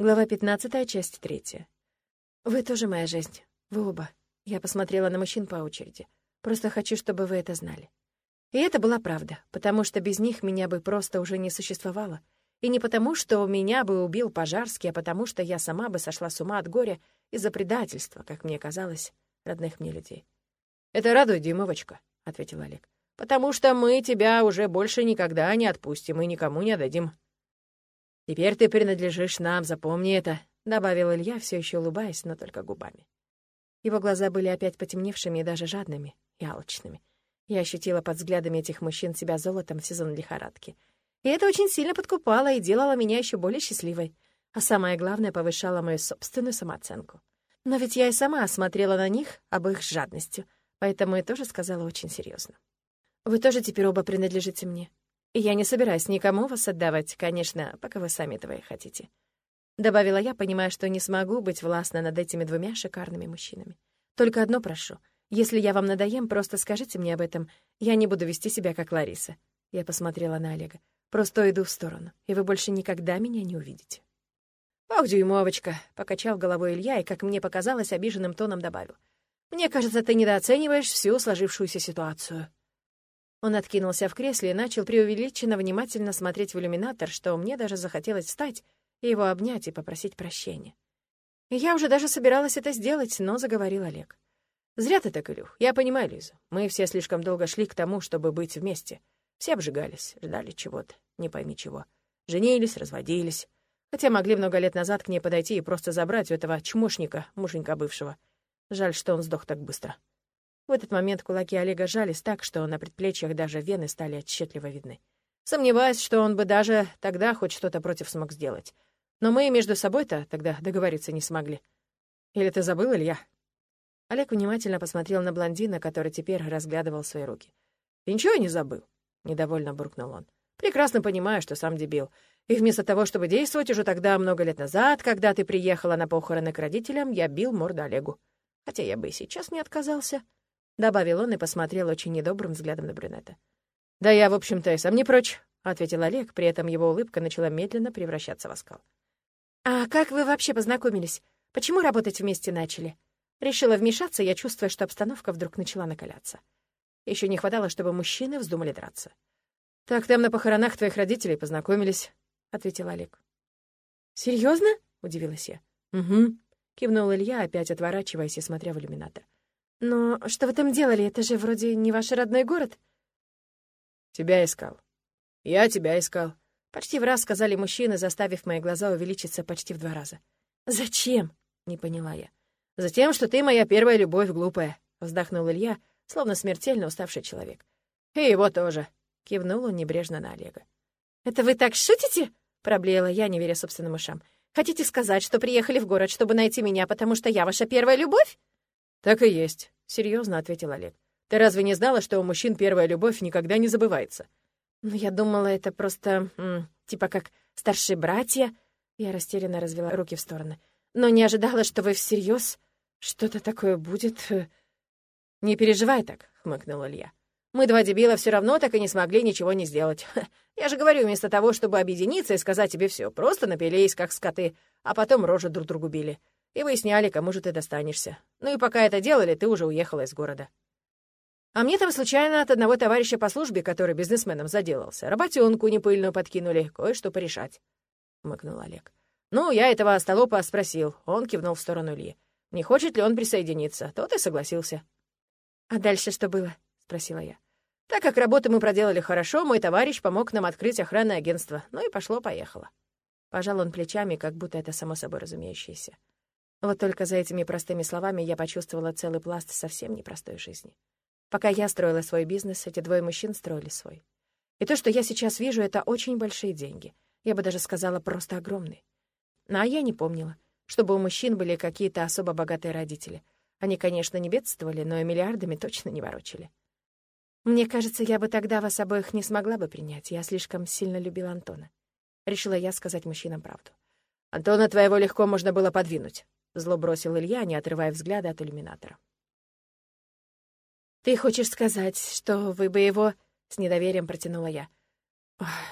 Глава 15, часть 3. Вы тоже моя жизнь. Вы оба. Я посмотрела на мужчин по очереди. Просто хочу, чтобы вы это знали. И это была правда, потому что без них меня бы просто уже не существовало. И не потому, что меня бы убил Пожарский, а потому что я сама бы сошла с ума от горя из-за предательства, как мне казалось, родных мне людей. «Это радует, Димовочка», — ответил Олег. «Потому что мы тебя уже больше никогда не отпустим и никому не отдадим. «Теперь ты принадлежишь нам, запомни это», — добавил Илья, все еще улыбаясь, но только губами. Его глаза были опять потемневшими и даже жадными и алчными. Я ощутила под взглядами этих мужчин себя золотом в сезон лихорадки. И это очень сильно подкупало и делало меня еще более счастливой. А самое главное, повышало мою собственную самооценку. Но ведь я и сама осмотрела на них об их жадностью, поэтому я тоже сказала очень серьезно. «Вы тоже теперь оба принадлежите мне. «Я не собираюсь никому вас отдавать, конечно, пока вы сами этого и хотите», — добавила я, понимая, что не смогу быть властна над этими двумя шикарными мужчинами. «Только одно прошу. Если я вам надоем, просто скажите мне об этом. Я не буду вести себя, как Лариса». Я посмотрела на Олега. «Просто иду в сторону, и вы больше никогда меня не увидите». «Ох, дюймовочка!» — покачал головой Илья и, как мне показалось, обиженным тоном добавил. «Мне кажется, ты недооцениваешь всю сложившуюся ситуацию». Он откинулся в кресле и начал преувеличенно внимательно смотреть в иллюминатор, что мне даже захотелось встать и его обнять и попросить прощения. Я уже даже собиралась это сделать, но заговорил Олег. «Зря ты так, Илюх. Я понимаю, Лиза. Мы все слишком долго шли к тому, чтобы быть вместе. Все обжигались, ждали чего-то, не пойми чего. Женились, разводились. Хотя могли много лет назад к ней подойти и просто забрать у этого чмошника, муженька бывшего. Жаль, что он сдох так быстро. В этот момент кулаки Олега жались так, что на предплечьях даже вены стали отчетливо видны. Сомневаюсь, что он бы даже тогда хоть что-то против смог сделать. Но мы между собой-то тогда договориться не смогли. Или ты забыл, Илья?» Олег внимательно посмотрел на блондина, который теперь разглядывал свои руки. «Ты ничего не забыл?» — недовольно буркнул он. «Прекрасно понимаю, что сам дебил. И вместо того, чтобы действовать уже тогда, много лет назад, когда ты приехала на похороны к родителям, я бил морду Олегу. Хотя я бы и сейчас не отказался» добавил он и посмотрел очень недобрым взглядом на брюнета. «Да я, в общем-то, и сам не прочь», — ответил Олег, при этом его улыбка начала медленно превращаться в оскал. «А как вы вообще познакомились? Почему работать вместе начали?» Решила вмешаться, я чувствуя, что обстановка вдруг начала накаляться. Еще не хватало, чтобы мужчины вздумали драться. «Так там на похоронах твоих родителей познакомились», — ответил Олег. «Серьезно?» — удивилась я. «Угу», — кивнул Илья, опять отворачиваясь и смотря в иллюминатор. «Но что вы там делали? Это же вроде не ваш родной город». «Тебя искал. Я тебя искал». Почти в раз сказали мужчины, заставив мои глаза увеличиться почти в два раза. «Зачем?» — не поняла я. «Затем, что ты моя первая любовь, глупая», — вздохнул Илья, словно смертельно уставший человек. «И его тоже», — кивнул он небрежно на Олега. «Это вы так шутите?» — проблеяла я, не веря собственным ушам. «Хотите сказать, что приехали в город, чтобы найти меня, потому что я ваша первая любовь?» «Так и есть», — серьезно ответил Олег. «Ты разве не знала, что у мужчин первая любовь никогда не забывается?» «Ну, я думала, это просто... Типа как старшие братья...» Я растерянно развела руки в стороны. «Но не ожидала, что вы всерьез что-то такое будет...» «Не переживай так», — хмыкнул Илья. «Мы два дебила все равно так и не смогли ничего не сделать. Я же говорю, вместо того, чтобы объединиться и сказать тебе все, просто напились, как скоты, а потом рожи друг другу били и выясняли, кому же ты достанешься. Ну и пока это делали, ты уже уехала из города. А мне там случайно от одного товарища по службе, который бизнесменом заделался, работенку непыльную подкинули, кое-что порешать. Мыкнул Олег. Ну, я этого остолопа спросил. Он кивнул в сторону Ильи. Не хочет ли он присоединиться? Тот и согласился. «А дальше что было?» — спросила я. Так как работу мы проделали хорошо, мой товарищ помог нам открыть охранное агентство. Ну и пошло-поехало. Пожал он плечами, как будто это само собой разумеющееся. Вот только за этими простыми словами я почувствовала целый пласт совсем непростой жизни. Пока я строила свой бизнес, эти двое мужчин строили свой. И то, что я сейчас вижу, это очень большие деньги. Я бы даже сказала, просто огромные. Ну, а я не помнила, чтобы у мужчин были какие-то особо богатые родители. Они, конечно, не бедствовали, но и миллиардами точно не ворочали. Мне кажется, я бы тогда вас обоих не смогла бы принять. Я слишком сильно любила Антона. Решила я сказать мужчинам правду. «Антона твоего легко можно было подвинуть», — зло бросил Илья, не отрывая взгляда от иллюминатора. «Ты хочешь сказать, что вы бы его...» — с недоверием протянула я.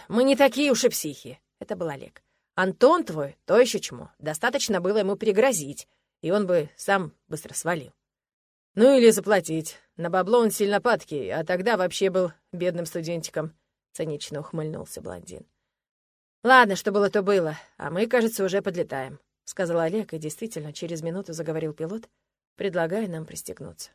«Мы не такие уж и психи», — это был Олег. Антон твой, то еще чмо. Достаточно было ему пригрозить, и он бы сам быстро свалил. Ну или заплатить. На бабло он сильно падкий, а тогда вообще был бедным студентиком. Цинично ухмыльнулся блондин. Ладно, что было, то было, а мы, кажется, уже подлетаем, сказал Олег, и действительно через минуту заговорил пилот, предлагая нам пристегнуться.